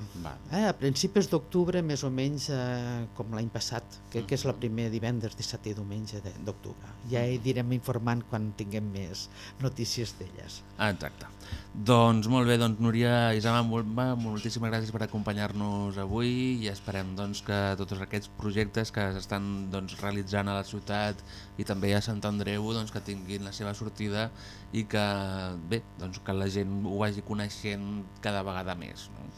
Eh, a principis d'octubre, més o menys eh, com l'any passat, que, que és la primer divendres, dissabte i diumenge d'octubre. Ja hi direm informant quan tinguem més notícies d'elles.
Ah, exacte. Doncs molt bé, doncs Núria Isama, molt, moltíssimes gràcies per acompanyar-nos avui i esperem doncs, que tots aquests projectes que s'estan doncs, realitzant a la ciutat i també a Sant Andreu doncs, que tinguin la seva sortida i que, bé, doncs, que la gent ho vagi coneixent cada vegada més. No?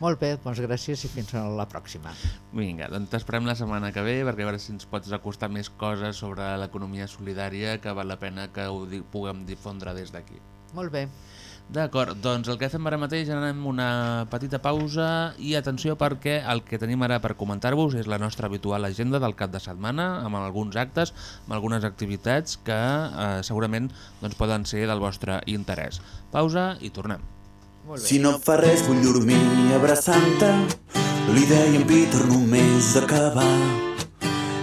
Molt bé, doncs gràcies i fins a la pròxima.
Vinga, doncs t'esperem la setmana que ve perquè a veure si ens pots acostar més coses sobre l'economia solidària que val la pena que ho puguem difondre des d'aquí.
Molt bé.
D'acord, doncs el que fem ara mateix anem una petita pausa i atenció perquè el que tenim ara per comentar-vos és la nostra habitual agenda del cap de setmana amb alguns actes, amb algunes activitats que eh, segurament doncs, poden ser del vostre interès. Pausa i tornem.
Si no fa res vull dormir abraçant-te Li deia en Peter només acabar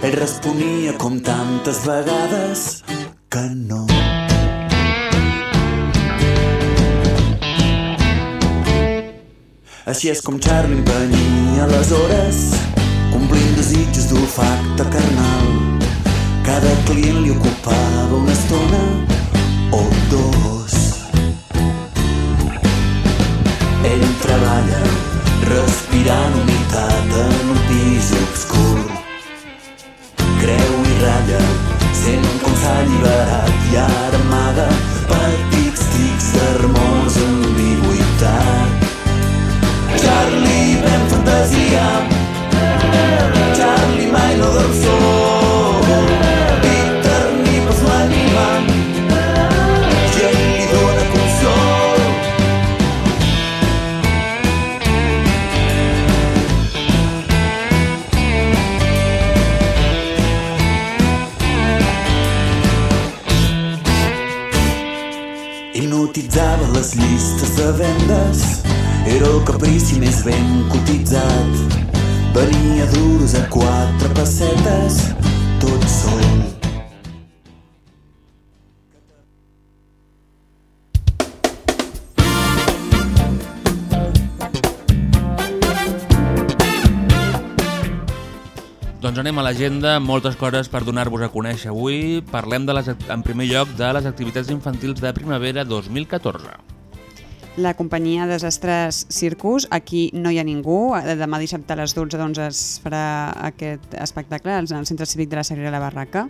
Ell responia com tantes vegades que no Així és com Charlie empenyia les hores, complint desitjos d'olfacte carnal. Cada client li ocupava una estona o dos. Ell treballa respirant humitat en un pis obscur. Creu i ratlla, sent com s'ha alliberat i ara amaga petits tics Charlie pren fantasia. Charlie mai no dorm sol Peter ni pas l'ànima Jane li dona consol Hipnotitzava les llistes de vendes era el caprici més ben cotitzat. Venia duros a quatre pessetes, tot sol.
Doncs anem a l'agenda, moltes coses per donar-vos a conèixer avui. Parlem de les, en primer lloc de les activitats infantils de primavera 2014.
La companyia Desastres Circus, aquí no hi ha ningú. Demà dissabte a les 12 doncs, es farà aquest espectacle al al Centre Cívic de la Sagrera la Barraca.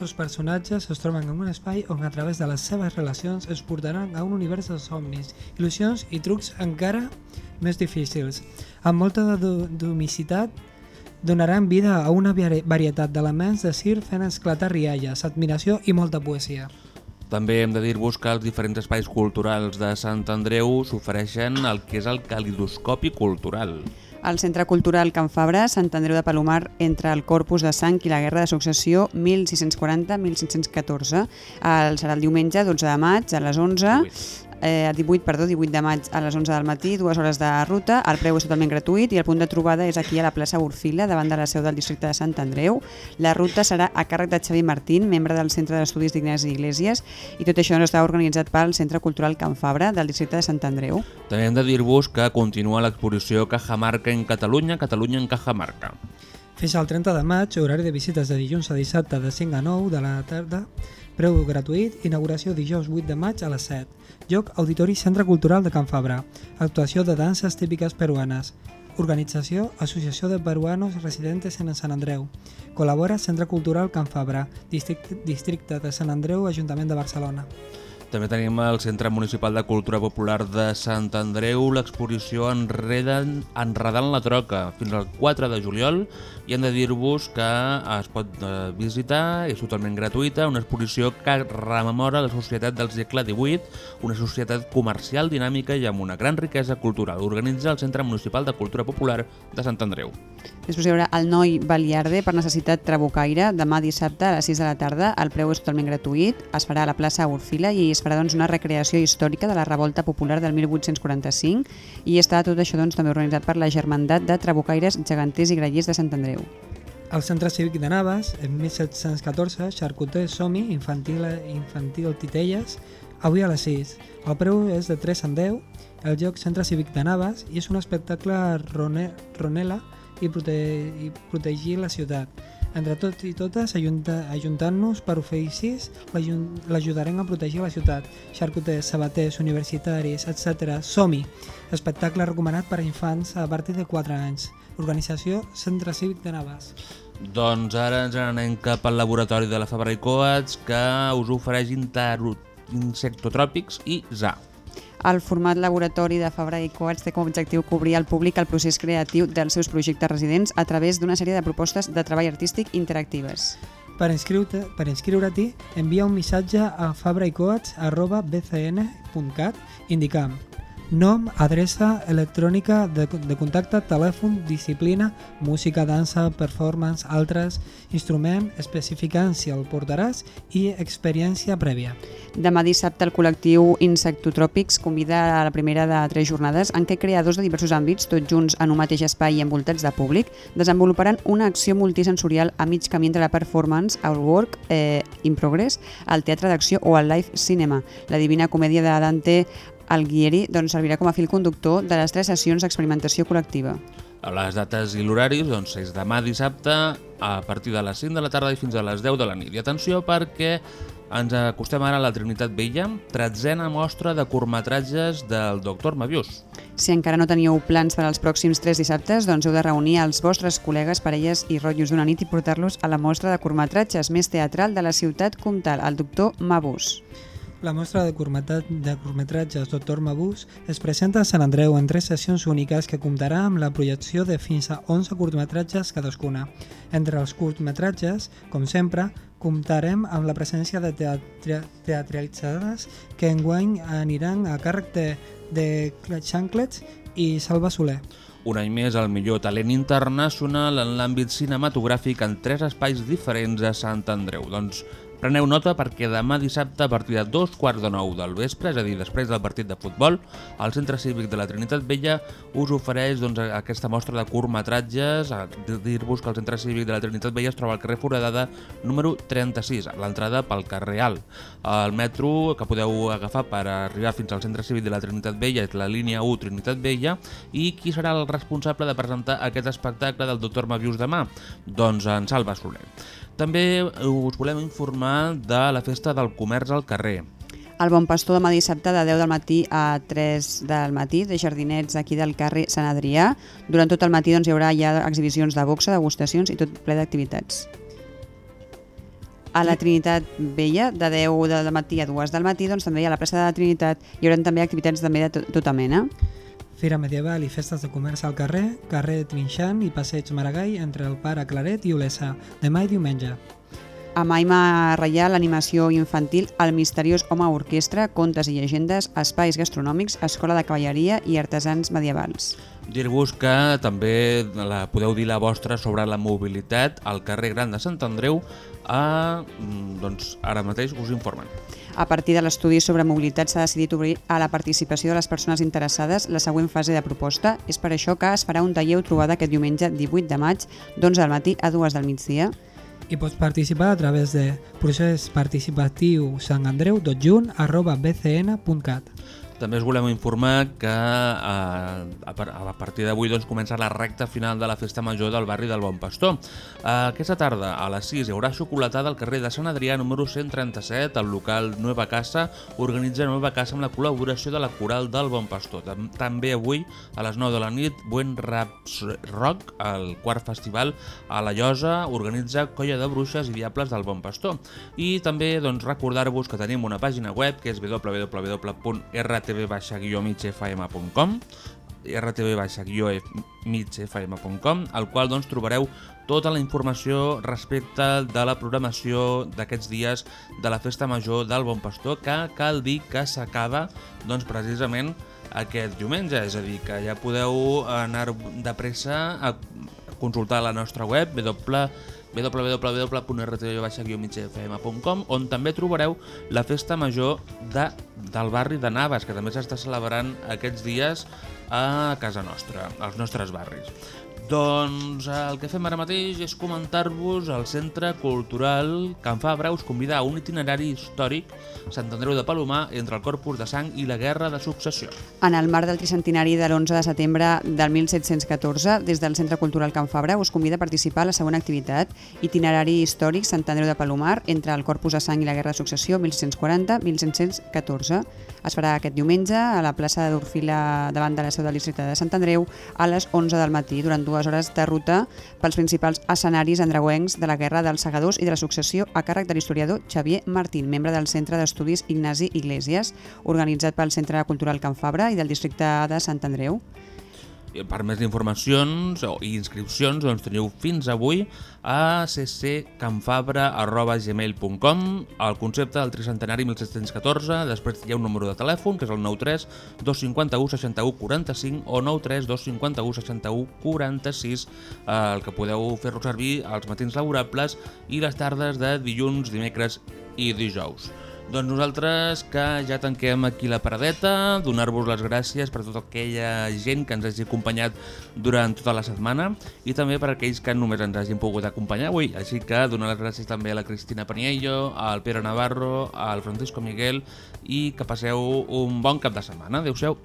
Els personatges es troben en un espai on a través de les seves relacions es portaran a un univers de somnis, il·lusions i trucs encara més difícils. Amb molta do- domicitat donaran vida a una vari- varietat d'elements de circ fent esclatar rialles, admiració i molta poesia.
També hem de dir-vos que els diferents espais culturals de Sant Andreu s'ofereixen el que és el calidoscopi cultural.
Al Centre Cultural Can Fabra, Sant Andreu de Palomar, entre el Corpus de Sang i la Guerra de Successió 1640-1614. El serà el diumenge 12 de maig a les 11, eh, 18, perdó, 18 de maig a les 11 del matí, dues hores de ruta, el preu és totalment gratuït i el punt de trobada és aquí a la plaça Orfila, davant de la seu del districte de Sant Andreu. La ruta serà a càrrec de Xavi Martín, membre del Centre d'Estudis d'Ignasi Iglesias, i tot això està organitzat pel Centre Cultural Can Fabra del districte de Sant Andreu.
També hem de dir-vos que continua l'exposició Cajamarca en Catalunya, Catalunya en Cajamarca.
Fins al 30 de maig, horari de visites de dilluns a dissabte de 5 a 9 de la tarda, preu gratuït, inauguració dijous 8 de maig a les 7. Lloc Auditori Centre Cultural de Can Fabra. Actuació de danses típiques peruanes. Organització Associació de Peruanos Residentes en Sant Andreu. Col·labora Centre Cultural Can Fabra, districte, districte de Sant Andreu, Ajuntament de Barcelona.
També tenim al Centre Municipal de Cultura Popular de Sant Andreu l'exposició Enreden, Enredant la Troca fins al 4 de juliol i hem de dir-vos que es pot eh, visitar, és totalment gratuïta, una exposició que rememora la societat del segle XVIII, una societat comercial dinàmica i amb una gran riquesa cultural. Organitza el Centre Municipal de Cultura Popular de Sant Andreu.
Després hi haurà el Noi Baliarde per necessitat Trabucaire demà dissabte a les 6 de la tarda. El preu és totalment gratuït. Es farà a la plaça Orfila i es farà doncs, una recreació històrica de la revolta popular del 1845 i està tot això doncs, també organitzat per la Germandat de Trabucaires, Geganters i Grallers de Sant Andreu.
Al Centre Cívic de Navas, en 1714, xarcuter Somi, infantil, infantil Titelles, avui a les 6. El preu és de 3 en 10, el lloc Centre Cívic de Navas i és un espectacle rone, ronela i, prote, i protegir la ciutat. Entre tots i totes, ajunta, ajuntant-nos per oficis, l'ajudarem a protegir la ciutat. Xarcuters, sabaters, universitaris, etc. Som-hi! Espectacle recomanat per a infants a partir de 4 anys. Organització Centre Cívic de Navas.
Doncs ara ens anem cap al laboratori de la Fabra i Coats que us ofereix intero- insectotròpics i ZA.
El format laboratori de Fabra i Coats té com a objectiu cobrir al públic el procés creatiu dels seus projectes residents a través d'una sèrie de propostes de treball artístic interactives.
Per inscriure-te, per inscriure-t'hi, envia un missatge a fabraicoats.bcn.cat indicant nom, adreça electrònica de, de contacte, telèfon, disciplina, música, dansa, performance, altres, instrument, especificant si el portaràs i experiència prèvia.
Demà dissabte el col·lectiu Insectotròpics convida a la primera de tres jornades en què creadors de diversos àmbits, tots junts en un mateix espai i envoltats de públic, desenvoluparan una acció multisensorial a mig camí entre la performance, el work eh, in progress, el teatre d'acció o el live cinema. La divina comèdia de Dante Alighieri doncs, servirà com a fil conductor de les tres sessions d'experimentació col·lectiva.
A les dates i l'horari doncs, és demà dissabte a partir de les 5 de la tarda i fins a les 10 de la nit. I atenció perquè ens acostem ara a la Trinitat Vella, tretzena mostra de curtmetratges del Doctor Mavius.
Si encara no teníeu plans per als pròxims tres dissabtes, doncs heu de reunir els vostres col·legues, parelles i rotllos d'una nit i portar-los a la mostra de curtmetratges més teatral de la ciutat comtal, el doctor Mabús.
La mostra de, de curtmetratges Dr. Mabús es presenta a Sant Andreu en tres sessions úniques que comptarà amb la projecció de fins a 11 curtmetratges cadascuna. Entre els curtmetratges, com sempre, comptarem amb la presència de teatre, teatralitzades que enguany aniran a càrrec de, de Xanclets i Salva Soler.
Un any més el millor talent internacional en l'àmbit cinematogràfic en tres espais diferents a Sant Andreu. Doncs Preneu nota perquè demà dissabte a partir de dos quarts de nou del vespre, és a dir, després del partit de futbol, el Centre Cívic de la Trinitat Vella us ofereix doncs, aquesta mostra de curtmetratges. Dir-vos que el Centre Cívic de la Trinitat Vella es troba al carrer Foradada número 36, a l'entrada pel carrer Alt. El metro que podeu agafar per arribar fins al Centre Cívic de la Trinitat Vella és la línia 1 Trinitat Vella i qui serà el responsable de presentar aquest espectacle del Dr. Mavius demà? Doncs en Salva Soler. També us volem informar de la festa del comerç al carrer.
El Bon Pastor demà dissabte de 10 del matí a 3 del matí de jardinets aquí del carrer Sant Adrià. Durant tot el matí doncs, hi haurà ja exhibicions de boxa, degustacions i tot ple d'activitats. A la Trinitat Vella, de 10 del matí a 2 del matí, doncs també a la plaça de la Trinitat hi haurà també activitats també de to tota mena.
Fira medieval i festes de comerç al carrer, carrer Trinxant i Passeig Maragall entre el Pare Claret i Olesa, demà i diumenge.
A Maima Reial, animació infantil, el misteriós home orquestra, contes i llegendes, espais gastronòmics, escola de cavalleria i artesans medievals.
Dir-vos que també la, podeu dir la vostra sobre la mobilitat al carrer Gran de Sant Andreu, a, doncs ara mateix us informen.
A partir de l'estudi sobre mobilitat s'ha decidit obrir a la participació de les persones interessades la següent fase de proposta. És per això que es farà un taller o trobada aquest diumenge 18 de maig d'11 del matí a 2 del migdia.
I pots participar a través de procés participatiu arroba bcn.cat.
També us volem informar que eh, a partir d'avui doncs, comença la recta final de la festa major del barri del Bon Pastor. Eh, aquesta tarda, a les 6, hi haurà xocolatada al carrer de Sant Adrià número 137. El local Nueva Casa organitza Nueva Casa amb la col·laboració de la Coral del Bon Pastor. També avui, a les 9 de la nit, Buen Raps Rock, el quart festival a la Llosa, organitza Colla de Bruixes i Diables del Bon Pastor. I també doncs, recordar-vos que tenim una pàgina web que és www.rt rtv-migfm.com rtv-migfm.com al qual doncs, trobareu tota la informació respecte de la programació d'aquests dies de la Festa Major del Bon Pastor que cal dir que s'acaba doncs, precisament aquest diumenge, és a dir, que ja podeu anar de pressa a consultar la nostra web www.rtv-migfm.com on també trobareu la Festa Major de, del barri de Navas, que també s'està celebrant aquests dies a casa nostra, als nostres barris. Doncs el que fem ara mateix és comentar-vos el Centre Cultural Can Fabra us convida a un itinerari històric Sant Andreu de Palomar entre el Corpus de Sang i la Guerra de Successió.
En el marc del tricentenari de l'11 de setembre del 1714, des del Centre Cultural Can Fabra us convida a participar a la següent activitat, itinerari històric Sant Andreu de Palomar entre el Corpus de Sang i la Guerra de Successió 1640-1714. Es farà aquest diumenge a la plaça d'Orfila davant de la seu del districte de Sant Andreu a les 11 del matí durant dues hores de ruta pels principals escenaris andreuencs de la Guerra dels Segadors i de la Successió a càrrec de l'historiador Xavier Martín, membre del Centre d'Estudis Ignasi Iglesias, organitzat pel Centre Cultural Can Fabra i del districte de Sant Andreu.
Per més informacions i inscripcions doncs teniu fins avui a cccanfabra.gmail.com el concepte del tricentenari 1714, després hi ha un número de telèfon que és el 93 251 61 45 o 93 251 61 46 el que podeu fer-lo servir als matins laborables i les tardes de dilluns, dimecres i dijous. Doncs nosaltres que ja tanquem aquí la paradeta, donar-vos les gràcies per tota aquella gent que ens hagi acompanyat durant tota la setmana i també per aquells que només ens hagin pogut acompanyar avui. Així que donar les gràcies també a la Cristina Paniello, al Pere Navarro, al Francisco Miguel i que passeu un bon cap de setmana. Adéu-siau.